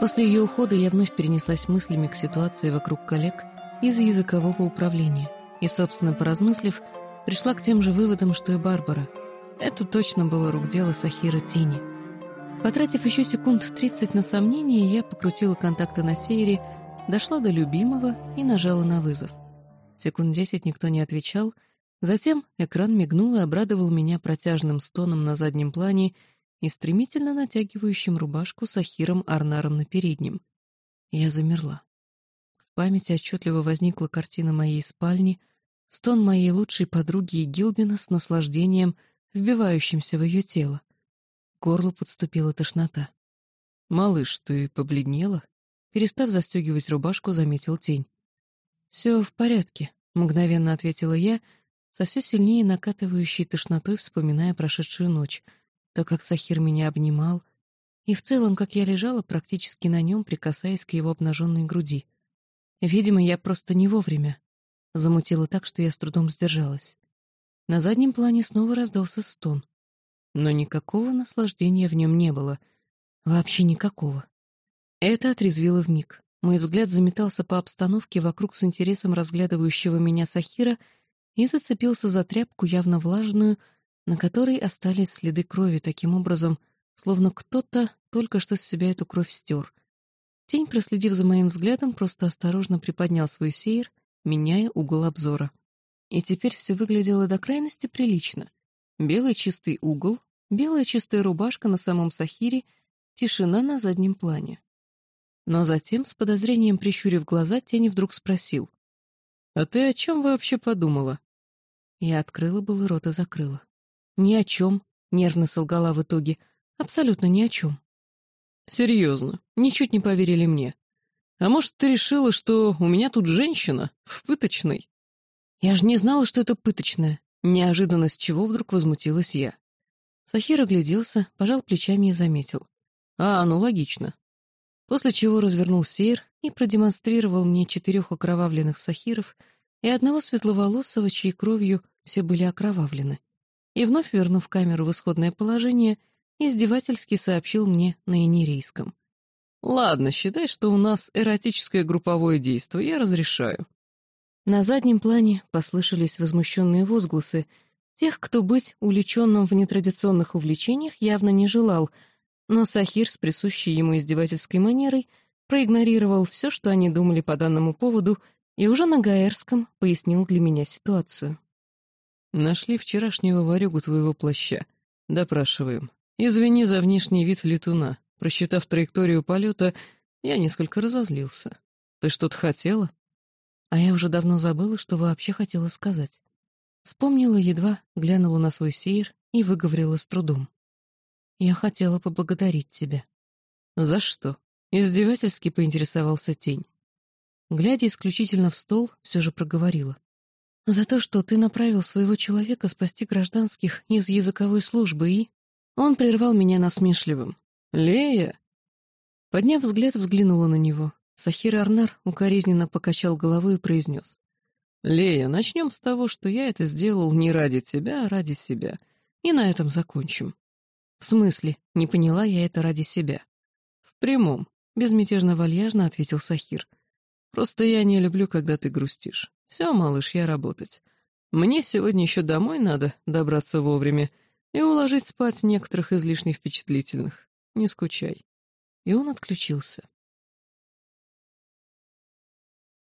После ее ухода я вновь перенеслась мыслями к ситуации вокруг коллег из языкового управления и, собственно, поразмыслив, пришла к тем же выводам, что и Барбара. Это точно было рук дело Сахира Тини. Потратив еще секунд 30 на сомнение, я покрутила контакты на сейере, дошла до любимого и нажала на вызов. Секунд десять никто не отвечал, затем экран мигнул и обрадовал меня протяжным стоном на заднем плане и стремительно натягивающим рубашку с Ахиром Арнаром на переднем. Я замерла. В памяти отчетливо возникла картина моей спальни, стон моей лучшей подруги и Гилбина с наслаждением, вбивающимся в ее тело. К горлу подступила тошнота. «Малыш, ты побледнела?» Перестав застегивать рубашку, заметил тень. «Все в порядке», — мгновенно ответила я, со все сильнее накатывающей тошнотой, вспоминая прошедшую ночь — то, как Сахир меня обнимал, и в целом, как я лежала практически на нем, прикасаясь к его обнаженной груди. Видимо, я просто не вовремя. Замутила так, что я с трудом сдержалась. На заднем плане снова раздался стон. Но никакого наслаждения в нем не было. Вообще никакого. Это отрезвило вмиг. Мой взгляд заметался по обстановке вокруг с интересом разглядывающего меня Сахира и зацепился за тряпку, явно влажную, на которой остались следы крови таким образом, словно кто-то только что с себя эту кровь стер. Тень, проследив за моим взглядом, просто осторожно приподнял свой сейр, меняя угол обзора. И теперь все выглядело до крайности прилично. Белый чистый угол, белая чистая рубашка на самом Сахире, тишина на заднем плане. Но затем, с подозрением прищурив глаза, тень вдруг спросил. «А ты о чем вообще подумала?» Я открыла был рот и закрыла. «Ни о чем», — нервно солгала в итоге. «Абсолютно ни о чем». «Серьезно, ничуть не поверили мне. А может, ты решила, что у меня тут женщина в пыточной?» «Я же не знала, что это пыточная», неожиданно с чего вдруг возмутилась я. Сахир огляделся, пожал плечами и заметил. «А, ну логично». После чего развернул сейр и продемонстрировал мне четырех окровавленных сахиров и одного светловолосого, чьей кровью все были окровавлены и, вновь вернув камеру в исходное положение, издевательски сообщил мне на инерейском. «Ладно, считай, что у нас эротическое групповое действие, я разрешаю». На заднем плане послышались возмущенные возгласы. Тех, кто быть увлеченным в нетрадиционных увлечениях, явно не желал, но Сахир с присущей ему издевательской манерой проигнорировал все, что они думали по данному поводу, и уже на Гаэрском пояснил для меня ситуацию. Нашли вчерашнего варюгу твоего плаща. Допрашиваем. Извини за внешний вид летуна. Просчитав траекторию полета, я несколько разозлился. Ты что-то хотела? А я уже давно забыла, что вообще хотела сказать. Вспомнила едва, глянула на свой сейр и выговорила с трудом. Я хотела поблагодарить тебя. За что? Издевательски поинтересовался тень. Глядя исключительно в стол, все же проговорила. За то, что ты направил своего человека спасти гражданских из языковой службы и... Он прервал меня насмешливым. «Лея!» Подняв взгляд, взглянула на него. Сахир Арнар укоризненно покачал головой и произнес. «Лея, начнем с того, что я это сделал не ради тебя, а ради себя. И на этом закончим». «В смысле? Не поняла я это ради себя». «В прямом», — безмятежно-вальяжно ответил Сахир. «Просто я не люблю, когда ты грустишь. «Все, малыш, я работать. Мне сегодня еще домой надо добраться вовремя и уложить спать некоторых излишне впечатлительных. Не скучай». И он отключился.